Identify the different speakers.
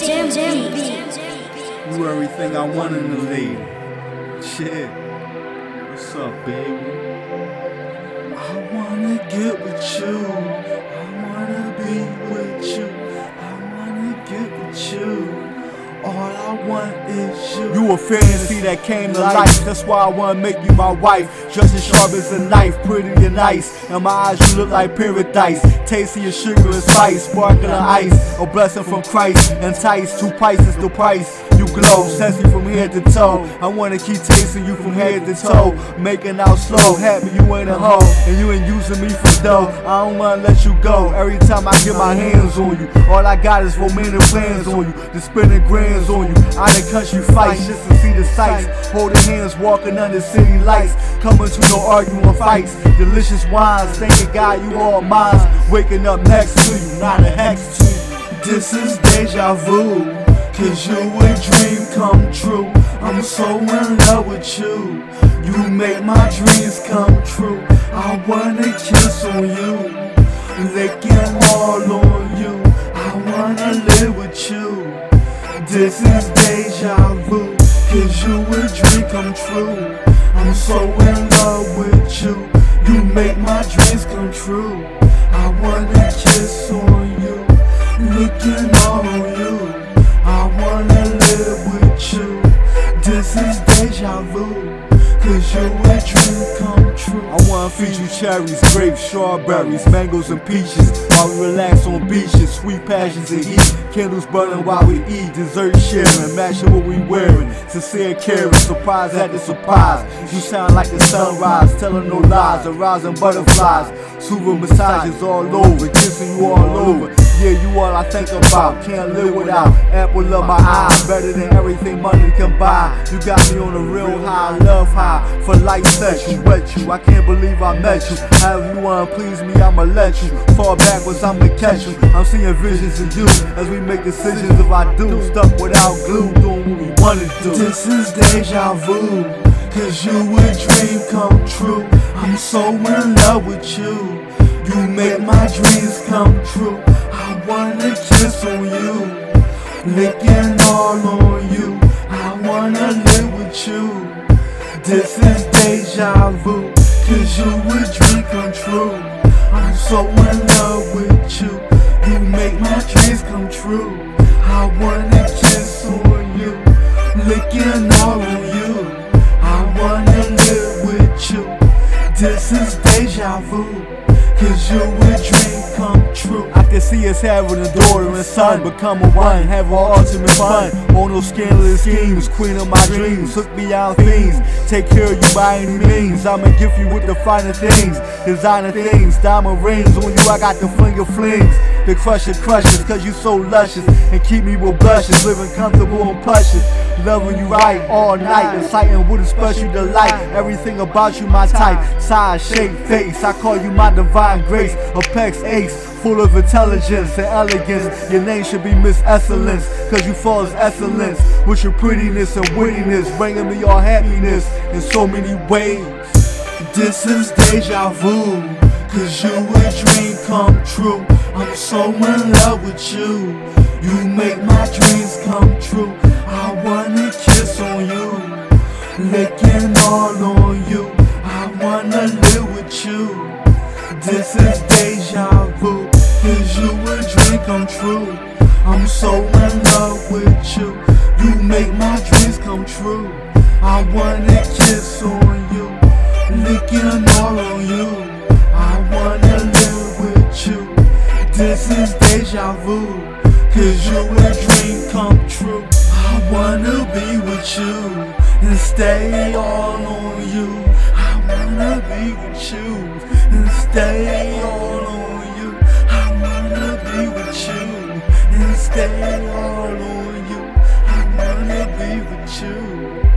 Speaker 1: Jim Jim B.
Speaker 2: You everything I want in a lady. Shit. What's up, baby? I wanna get with you. Is you. You a fantasy that came to life. That's why I wanna make you my wife. Just as sharp as a knife, pretty and nice. In my eyes, you look like paradise. Tasty as sugar and spice, sparkling ice. A blessing from Christ. Entice, two prices the price. You glow, sexy from head to toe. I wanna keep tasting you from head to toe. Making out slow, happy you ain't a hoe. And you ain't using me for dough. I don't wanna let you go. Every time I get my hands on you, all I got is romantic plans on you. The spending grands on you. Out of country fights just to see the sights. Holding hands, walking under city lights. Coming to no arguing fights. Delicious wines, thanking God you all mine. Waking up next to you, not a hex to you. This is deja vu. Cause you a dream come true. I'm so in love with you. You make my dreams come true. I wanna kiss on you. Licking all on you. I wanna live with you. This is deja vu. Cause you a dream come true. I'm so in love with you. You make my dreams come true. I wanna Dream come true. I wanna feed you cherries, grapes, strawberries, mangoes, and peaches. While we relax on beaches, sweet passions and eat. Candles burning while we eat, dessert sharing, matching what we wearing. Sincere caring, surprise at the surprise. You sound like the sunrise, telling no lies, a rising butterflies. Soothing massages all over, kissing you all over. Yeah, you all I think about, can't live without. Apple of my eye, better than everything money can buy. You got me on a real high, love high. For life sex, you wet you. I can't believe I met you. However you wanna please me, I'ma let you. Fall backwards, I'ma catch you. I'm seeing visions of you as we make decisions. If I do, stuck without glue, doing what we wanna do. This is deja vu. Cause you a dream come true. I'm so in love with you. You make my dreams come true. I wanna kiss on you. Licking all on you. This is deja vu. Cause you a dream come true. I'm so in love with you. You make my dreams come true. I wanna kiss on you. Licking all on you. I wanna live with you. This is deja vu. Cause you a dream come true. I can see us having a daughter and son, become a one, have our ultimate fun. On those scandalous schemes, queen of my dreams, hook me out fiends. Take care of you by any means. I'ma gift you with the finer things, designer things, diamond rings on you. I got the flinger flings, the crusher crushes, cause you so luscious and keep me with blushes, living comfortable and plushes. Loving you right all night, exciting with a special delight. Everything about you, my type, size, shape, face. I call you my divine grace, Apex Ace, full of intelligence and elegance. Your name should be Miss Excellence, cause you fall as excellence with your prettiness and wittiness, bringing me all happiness in so many ways. This is deja vu, cause you a dream come true. I'm so in love with you. You make my dreams This is deja vu, cause you a dream come true. I'm so in love with you. You make my dreams come true. I wanna kiss on you, licking all on you. I wanna live with you. This is deja vu, cause you a dream come true. I wanna be with you and stay all on you. I wanna be with you stay all on you. I wanna be with you and stay all on you. I wanna be with you.